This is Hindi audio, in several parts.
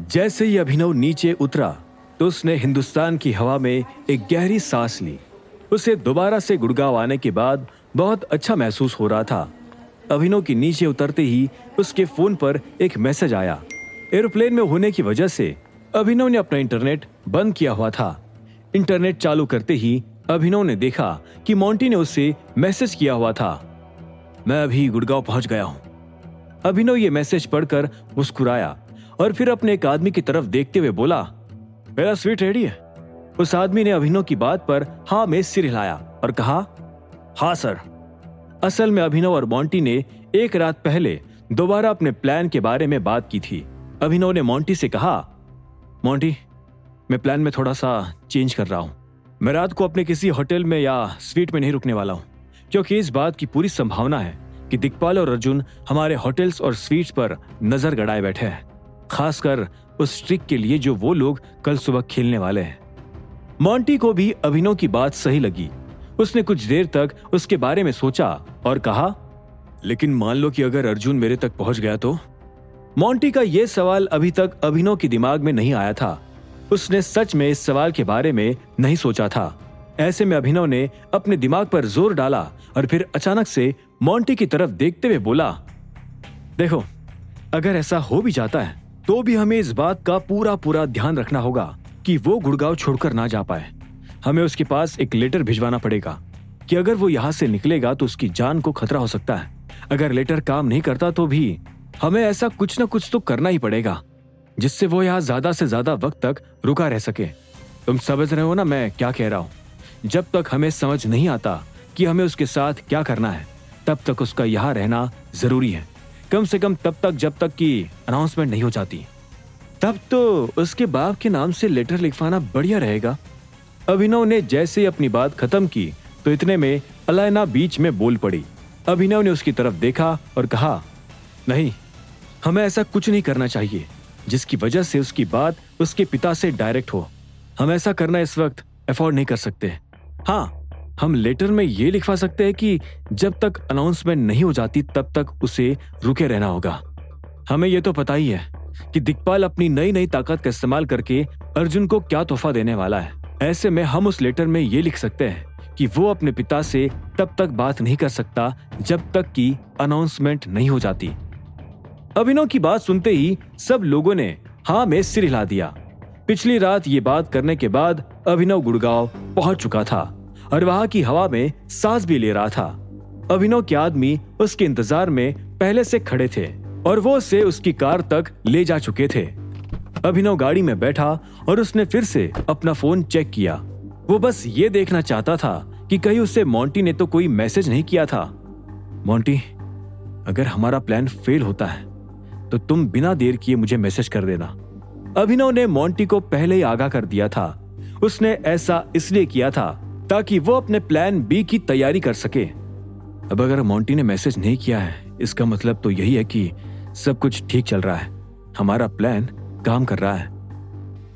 जैसे ही अभिनव नीचे उतरा तो उसने हिंदुस्तान की हवा में एक गहरी सांस ली। उसे दोबारा से गुड़गांव आने के बाद बहुत अच्छा महसूस हो रहा था। अभिनव की नीचे उतरते ही उसके फ़ोन पर एक मैसेज आया। एरोप्लेन में होने की वजह से अभिनव ने अपना इंटरनेट बंद किया हुआ था। इंटरनेट चालू करते ही अभिनव ने देखा कि मोंटी ने उससे मैसेज किया हुआ था। मैं अभी गुड़गांव पहुँच गया हूँ। अभिनव ये मैसेज पढ़कर मुस्कुराया। और फिर अपने एक आदमी की तरफ़ देखते हुए बोला, मेरा स्वीट रेडी है। उस आदमी ने अभिनव की बात पर हाँ में सिर हिलाया और कहा हाँ सर। असल में अभिनव और मोंटी ने एक रात पहले दोबारा अपने प्लान के बारे में बात की थी। अभिनव ने मोंटी से कहा मोंटी मैं प्लान में थोड़ा सा चेंज कर रहा हूँ। मैं रात को अपने किसी होटल में या स्वीट में नहीं रुकने वाला हूँ, क्योंकि इस बात की पूरी संभावना है कि दिक्पाल और अर्जुन हमारे होटल्स और स्वीट्स पर नज़र गड़ाए बैठे हैं। खासकर उस ट्रिक के लिए जो वो लोग कल सुबह खेलने वाले हैं। मोंटी को भी अभिनव की बात सही लगी। उसने कुछ देर तक उसके बारे में सोचा और कहा, लेकिन मान लो कि अगर अर्जुन मेरे तक पहुँच गया तो? मोंटी का यह सवाल अभी तक अभिनव के दिमाग में नहीं आया था। उसने सच में इस सवाल के बारे में नहीं सोचा था। ऐसे में अभिनव ने अपने दिमाग पर ज़ोर डाला और फिर अचानक से मोंटी की तरफ़ देखते हुए बोला, देखो, अगर ऐसा हो भी जाता है तो भी हमें इस बात का पूरा पूरा ध्यान रखना होगा कि वो गुड़गांव छोड़कर ना जा पाए। हमें उसके पास एक लेटर भिजवाना पड़ेगा कि अगर वो यहाँ से निकलेगा तो उसकी जान को खतरा हो सकता है। अगर लेटर काम नहीं करता तो भी हमें ऐसा कुछ ना कुछ तो करना ही पड़ेगा, जिससे वो यहाँ ज़्यादा से ज़्यादा वक्त तक रुका रह सके। तुम समझ रहे हो ना मैं क्या कह रहा हूँ? जब तक हमें समझ नहीं आता कि हमें उसके साथ क्या करना है, तब तक उसका यहाँ रहना ज़रूरी है। कम से कम तब तक जब तक की अनाउंसमेंट नहीं हो जाती। तब तो उसके बाप के नाम से लेटर लिखवाना बढ़िया रहेगा। अभिनव ने जैसे ही अपनी बात खत्म की तो इतने में अलायना बीच में बोल पड़ी। अभिनव ने उसकी तरफ़ देखा और कहा, नहीं, हमें ऐसा कुछ नहीं करना चाहिए, जिसकी वजह से उसकी बात उसके पिता से डायरेक्ट हो। हम ऐसा करना इस वक्त अफोर्ड नहीं कर सकते। हाँ हम लेटर में ये लिखवा सकते हैं कि जब तक अनाउंसमेंट नहीं हो जाती, तब तक उसे रुके रहना होगा। हमें यह तो पता ही है कि दिक्पाल अपनी नई नई ताकत का इस्तेमाल करके अर्जुन को क्या तोहफा देने वाला है। ऐसे में हम उस लेटर में ये लिख सकते हैं कि वो अपने पिता से तब तक बात नहीं कर सकता जब तक कि अनाउंसमेंट नहीं हो जाती। अभिनव की बात सुनते ही सब लोगों ने हाँ में सिर हिला दिया। पिछली रात ये बात करने के बाद अभिनव गुड़गांव पहुँच चुका था। और वहाँ की हवा में सांस भी ले रहा था। अभिनव के आदमी उसके इंतज़ार में पहले से खड़े थे और वो उसे उसकी कार तक ले जा चुके थे। अभिनव गाड़ी में बैठा और उसने फिर से अपना फ़ोन चेक किया। वो बस ये देखना चाहता था कि कहीं उससे मोंटी ने तो कोई मैसेज नहीं किया था। मोंटी अगर हमारा प्लान फेल होता है तो तुम बिना देर किए मुझे मैसेज कर देना। अभिनव ने मोंटी को पहले ही आगाह कर दिया था। उसने ऐसा इसलिए किया था ताकि वो अपने प्लान बी की तैयारी कर सके। अब अगर मोंटी ने मैसेज नहीं किया है इसका मतलब तो यही है कि सब कुछ ठीक चल रहा है। हमारा प्लान काम कर रहा है।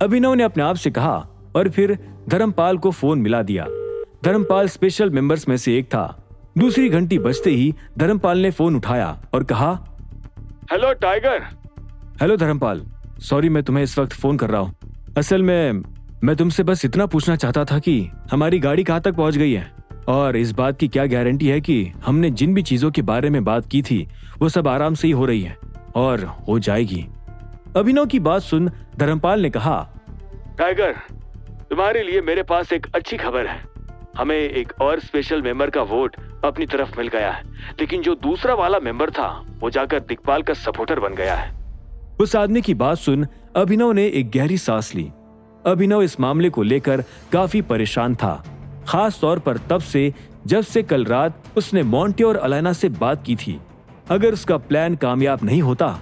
अभिनव ने अपने आप से कहा और फिर धर्मपाल को फ़ोन मिला दिया। धर्मपाल स्पेशल मेंबर्स में से एक था। दूसरी घंटी बजते ही धर्मपाल ने फ़ोन उठाया और कहा hello tiger hello Dharmpal. Sorry मैं तुम्हें इस वक्त फ़ोन कर रहा हूँ। असल में मैं तुमसे बस इतना पूछना चाहता था कि हमारी गाड़ी कहाँ तक पहुँच गई है? और इस बात की क्या गारंटी है कि हमने जिन भी चीज़ों के बारे में बात की थी वो सब आराम से ही हो रही है और हो जाएगी। अभिनव की बात सुन धर्मपाल ने कहा टाइगर तुम्हारे लिए मेरे पास एक अच्छी खबर है। हमें एक और स्पेशल मेंबर का वोट अपनी तरफ़ मिल गया है। लेकिन जो दूसरा वाला मेंबर था वो जाकर दिखपाल का सपोर्टर बन गया है। उस आदमी की बात सुन अभिनव ने एक गहरी सांस ली। अभिनव इस मामले को लेकर काफ़ी परेशान था। खास तौर पर तब से, जब से कल रात उसने मोंटी और अलाना से बात की थी। अगर उसका प्लान कामयाब नहीं होता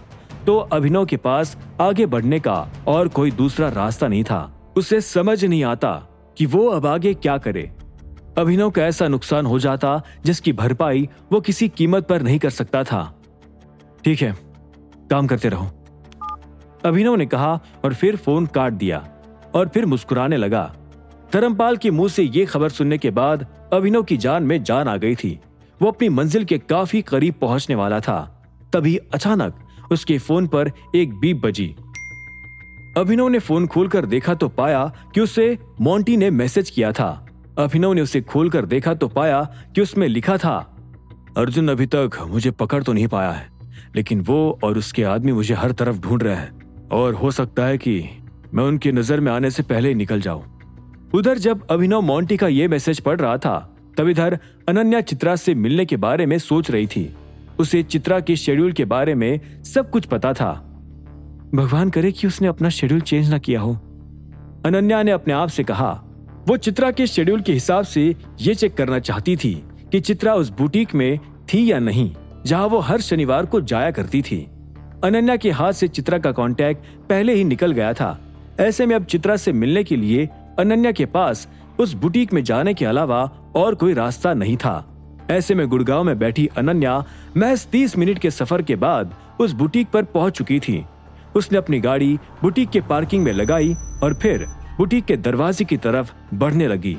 तो अभिनव के पास आगे बढ़ने का और कोई दूसरा रास्ता नहीं था। उसे समझ नहीं आता कि वो अब आगे क्या करे। अभिनव का ऐसा नुकसान हो जाता, जिसकी भरपाई वो किसी कीमत पर नहीं कर सकता था। ठीक है, काम करते रहो। अभिनव ने कहा और फिर फ़ोन काट दिया। और फिर मुस्कुराने लगा। धर्मपाल के मुँह से ये खबर सुनने के बाद अभिनव की जान में जान आ गई थी। वो अपनी मंजिल के काफ़ी करीब पहुँचने वाला था। तभी अचानक उसके फ़ोन पर एक बीप बजी। अभिनव ने फ़ोन खोलकर देखा तो पाया कि उसे मोंटी ने मैसेज किया था। अभिनव ने उसे खोलकर देखा तो पाया कि उसमें लिखा था, अर्जुन अभी तक मुझे पकड़ तो नहीं पाया है, लेकिन वो और उसके आदमी मुझे हर तरफ़ ढूंढ रहे हैं। और हो सकता है कि मैं उनकी नज़र में आने से पहले ही निकल जाऊँ। उधर जब अभिनव मोंटी का ये मैसेज पढ़ रहा था, तब इधर अनन्या चित्रा से मिलने के बारे में सोच रही थी। उसे चित्रा के शेड्यूल के बारे में सब कुछ पता था। भगवान करे कि उसने अपना शेड्यूल चेंज ना किया हो। अनन्या ने अपने आप से कहा, वो चित्रा के शेड्यूल के हिसाब से ये चेक करना चाहती थी कि चित्रा उस बुटीक में थी या नहीं, जहाँ वो हर शनिवार को जाया करती थी। अनन्या के हाथ से चित्रा का कांटेक्ट पहले ही निकल गया था। ऐसे में अब चित्रा से मिलने के लिए अनन्या के पास उस बुटीक में जाने के अलावा और कोई रास्ता नहीं था। ऐसे में गुड़गांव में बैठी अनन्या महज तीस मिनट के सफ़र के बाद उस बुटीक पर पहुँच चुकी थी। उसने अपनी गाड़ी बुटीक के पार्किंग में लगाई और फिर बुटीक के दरवाजे की तरफ़ बढ़ने लगी।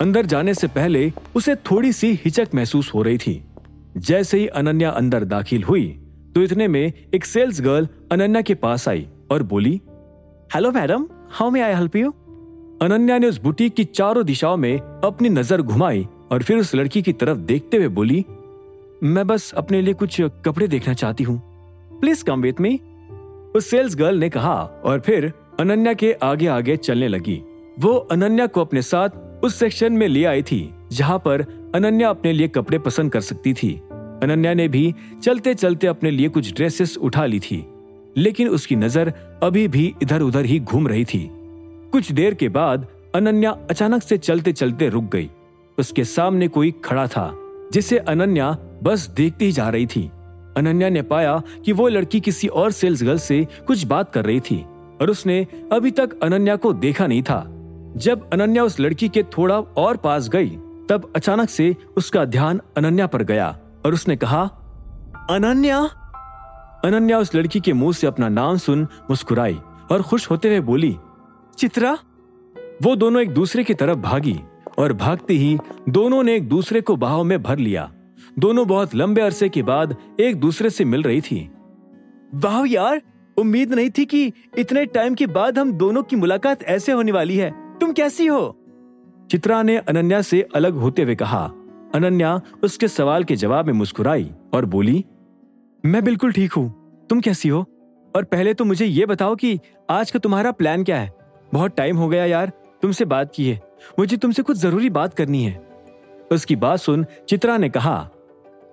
अंदर जाने से पहले उसे थोड़ी सी हिचक महसूस हो रही थी। जैसे ही अनन्या अंदर दाखिल हुई तो इतने में एक सेल्स गर्ल अनन्या के पास आई और बोली hello madam how may I help you Ananya ने उस बुटीक की चारों दिशाओं में अपनी नज़र घुमाई और फिर उस लड़की की तरफ़ देखते हुए बोली, मैं बस अपने लिए कुछ कपड़े देखना चाहती हूँ। प्लीज़ कम विथ मी उस सेल्स गर्ल ने कहा और फिर अनन्या के आगे आगे चलने लगी। वो अनन्या को अपने साथ उस सेक्शन में ले आई थी, जहाँ पर अनन्या अपने लिए कपड़े पसंद कर सकती थी। अनन्या ने भी चलते चलते अपने लिए कुछ ड्रेसेस उठा ली थी। लेकिन उसकी नज़र अभी भी इधर उधर ही घूम रही थी। कुछ देर के बाद अनन्या अचानक से चलते चलते रुक गई। उसके सामने कोई खड़ा था जिसे अनन्या बस देखती ही जा रही थी। अनन्या ने पाया कि वो लड़की किसी और सेल्स गर्ल से कुछ बात कर रही थी, और उसने अभी तक अनन्या को देखा नहीं था। जब अनन्या उस लड़की के थोड़ा और पास गई, तब अचानक से उसका ध्यान अनन्या पर गया, और उसने कहा, अनन्या? अनन्या उस लड़की के मुँह से अपना नाम सुन मुस्कुराई और खुश होते हुए बोली, चित्रा, वो दोनों एक दूसरे की तरफ़ भागी और भागते ही दोनों ने एक दूसरे को बहाव में भर लिया। दोनों बहुत लंबे अरसे के बाद एक दूसरे से मिल रही थी। वाह यार, उम्मीद नहीं थी कि इतने टाइम के बाद हम दोनों की मुलाकात ऐसे होने वाली है। तुम कैसी हो? चित्रा ने अनन्या से अलग होते हुए कहा। अनन्या उसके सवाल के जवाब में मुस्कुराई और बोली मैं बिल्कुल ठीक हूँ। तुम कैसी हो? और पहले तो मुझे ये बताओ कि आज का तुम्हारा प्लान क्या है? बहुत टाइम हो गया यार, तुमसे बात की है। मुझे तुमसे कुछ ज़रूरी बात करनी है। उसकी बात सुन चित्रा ने कहा,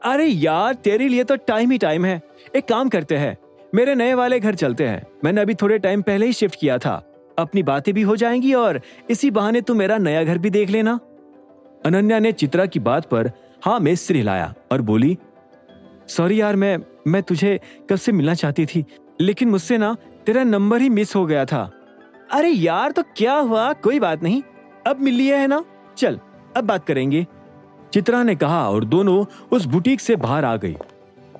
अरे यार, तेरे लिए तो टाइम ही टाइम है। एक काम करते हैं, मेरे नए वाले घर चलते हैं। मैंने अभी थोड़े टाइम पहले ही शिफ्ट किया था। अपनी बातें भी हो जाएँगी और इसी बहाने तू मेरा नया घर भी देख लेना। अनन्या ने चित्रा की बात पर हाँ में सिर हिलाया और बोली, सॉरी यार, मैं मैं तुझे कब से मिलना चाहती थी, लेकिन मुझसे ना तेरा नंबर ही मिस हो गया था। अरे यार तो क्या हुआ? कोई बात नहीं। अब मिल लिया है ना? चल, अब बात करेंगे। चित्रा ने कहा और दोनों उस बुटीक से बाहर आ गई।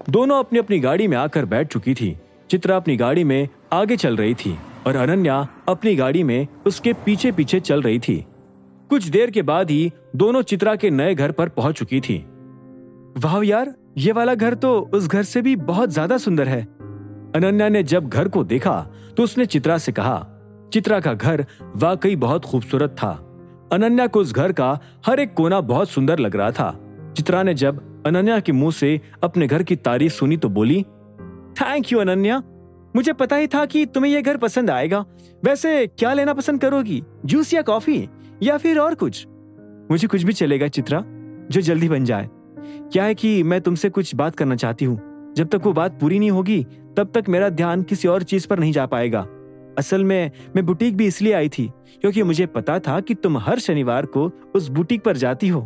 दोनों अपनी अपनी गाड़ी में आकर बैठ चुकी थी। चित्रा अपनी गाड़ी में आगे चल रही थी और अनन्या अपनी गाड़ी में उसके पीछे पीछे चल रही थी। कुछ देर के बाद ही दोनों चित्रा के नए घर पर पहुँच चुकी थी। वाह यार ये वाला घर तो उस घर से भी बहुत ज़्यादा सुंदर है। अनन्या ने जब घर को देखा तो उसने चित्रा से कहा, चित्रा का घर वाकई बहुत खूबसूरत था। अनन्या को उस घर का हर एक कोना बहुत सुंदर लग रहा था। चित्रा ने जब अनन्या के मुँह से अपने घर की तारीफ़ सुनी तो बोली, थैंक यू अनन्या। मुझे पता ही था कि तुम्हें यह घर पसंद आएगा। वैसे क्या लेना पसंद करोगी? जूस या कॉफ़ी? या फिर और कुछ? मुझे कुछ भी चलेगा, चित्रा, जो जल्दी बन जाए। क्या है कि मैं तुमसे कुछ बात करना चाहती हूँ? जब तक वो बात पूरी नहीं होगी, तब तक मेरा ध्यान किसी और चीज़ पर नहीं जा पाएगा। असल में, मैं बुटीक भी इसलिए आई थी, क्योंकि मुझे पता था कि तुम हर शनिवार को उस बुटीक पर जाती हो।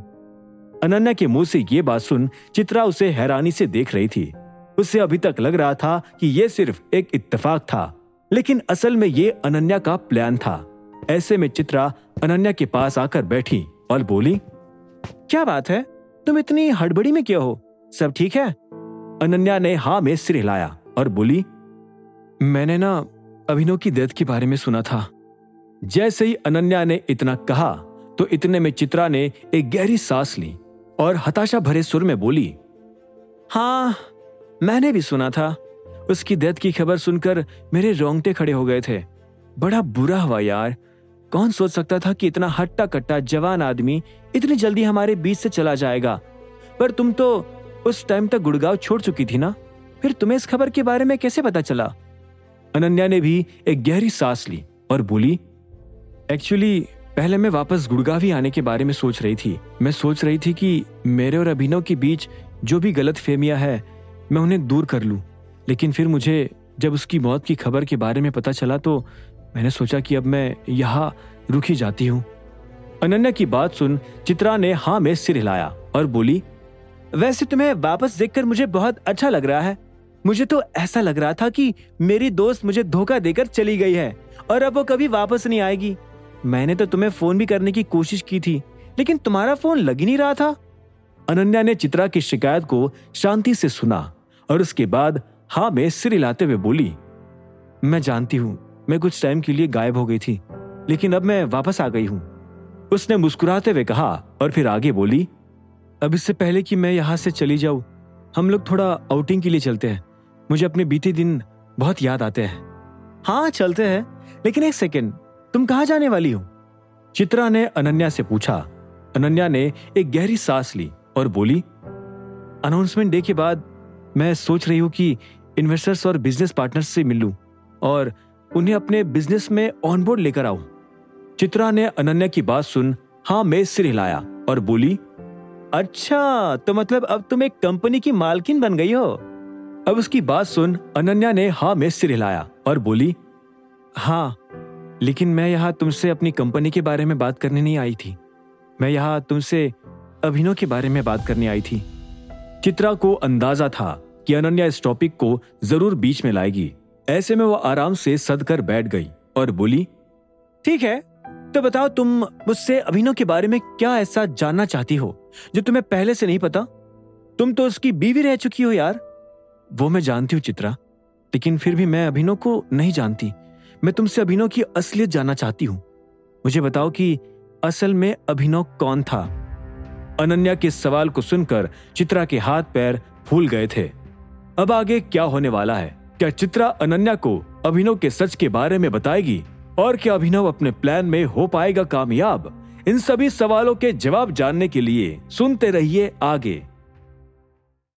अनन्या के मुँह से ये बात सुन चित्रा उसे हैरानी से देख रही थी। उसे अभी तक लग रहा था कि यह सिर्फ़ एक इत्तेफाक था, लेकिन असल में ये अनन्या का प्लान था। ऐसे में चित्रा अनन्या के पास आकर बैठी और बोली, क्या बात है? तुम इतनी हड़बड़ी में क्यों हो? सब ठीक है? अनन्या ने हाँ में सिर हिलाया और बोली, मैंने ना अभिनव की डेथ के बारे में सुना था। जैसे ही अनन्या ने इतना कहा तो इतने में चित्रा ने एक गहरी सांस ली और हताशा भरे सुर में बोली हाँ मैंने भी सुना था। उसकी डेथ की खबर सुनकर मेरे रोंगटे खड़े हो गए थे। बड़ा बुरा हुआ यार। कौन सोच सकता था कि इतना हट्टा कट्टा जवान आदमी इतनी जल्दी हमारे बीच से चला जाएगा? पर तुम तो उस टाइम तक गुड़गांव छोड़ चुकी थी ना? फिर तुम्हें इस खबर के बारे में कैसे पता चला? अनन्या ने भी एक गहरी सांस ली और बोली, एक्चुअली पहले मैं वापस गुड़गांव ही आने के बारे में सोच रही थी। मैं सोच रही थी कि मेरे और अभिनव के बीच जो भी गलत फेमिया है, मैं उन्हें दूर कर लूँ। लेकिन फिर मुझे जब उसकी मौत की खबर के बारे में पता चला तो मैंने सोचा कि अब मैं यहाँ रुकी जाती हूँ। अनन्या की बात सुन चित्रा ने हाँ में सिर हिलाया और बोली, वैसे तुम्हें वापस देखकर मुझे बहुत अच्छा लग रहा है। मुझे तो ऐसा लग रहा था कि मेरी दोस्त मुझे धोखा देकर चली गई है और अब वो कभी वापस नहीं आएगी। मैंने तो तुम्हें फ़ोन भी करने की कोशिश की थी, लेकिन तुम्हारा फ़ोन लग ही नहीं रहा था। अनन्या ने चित्रा की शिकायत को शांति से सुना और उसके बाद हाँ में सिर हिलाते हुए बोली, मैं जानती हूँ मैं कुछ टाइम के लिए गायब हो गई थी, लेकिन अब मैं वापस आ गई हूँ। उसने मुस्कुराते हुए कहा और फिर आगे बोली, अब इससे पहले कि मैं यहाँ से चली जाऊँ, हम लोग थोड़ा आउटिंग के लिए चलते हैं। मुझे अपने बीते दिन बहुत याद आते हैं। हाँ चलते हैं, लेकिन एक सेकेंड तुम कहा जाने वाली हो? चित्रा ने अनन्या से पूछा। अनन्या ने एक गहरी सांस ली और बोली अनाउंसमेंट डे के बाद मैं सोच रही हूँ कि इन्वेस्टर्स और बिज़नेस पार्टनर्स से मिल और उन्हें अपने बिज़नेस में ऑनबोर्ड लेकर आऊँ चित्रा ने अनन्या की बात सुन हाँ मैं सिर हिलाया और बोली अच्छा तो मतलब अब तुम एक कंपनी की मालकिन बन गई हो? अब उसकी बात सुन, अनन्या ने हाँ में सिर हिलाया और बोली हाँ लेकिन मैं यहाँ तुमसे अपनी कंपनी के बारे में बात करने नहीं आई थी। मैं यहाँ तुमसे अभिनव के बारे में बात करने आई थी। चित्रा को अंदाज़ा था कि अनन्या इस टॉपिक को ज़रूर बीच में लाएगी। ऐसे में वो आराम से सद कर बैठ गई और बोली, ठीक है तो बताओ तुम मुझसे अभिनव के बारे में क्या ऐसा जानना चाहती हो, जो तुम्हें पहले से नहीं पता? तुम तो उसकी बीवी रह चुकी हो यार। वो मैं जानती हूँ चित्रा, लेकिन फिर भी मैं अभिनव को नहीं जानती। मैं तुमसे अभिनव की असलियत जानना चाहती हूँ। मुझे बताओ कि असल में अभिनव कौन था? अनन्या के सवाल को सुनकर चित्रा के हाथ पैर फूल गए थे। अब आगे क्या होने वाला है? क्या चित्रा अनन्या को अभिनव के सच के बारे में बताएगी? और क्या अभिनव अपने प्लान में हो पाएगा कामयाब? इन सभी सवालों के जवाब जानने के लिए सुनते रहिए आगे।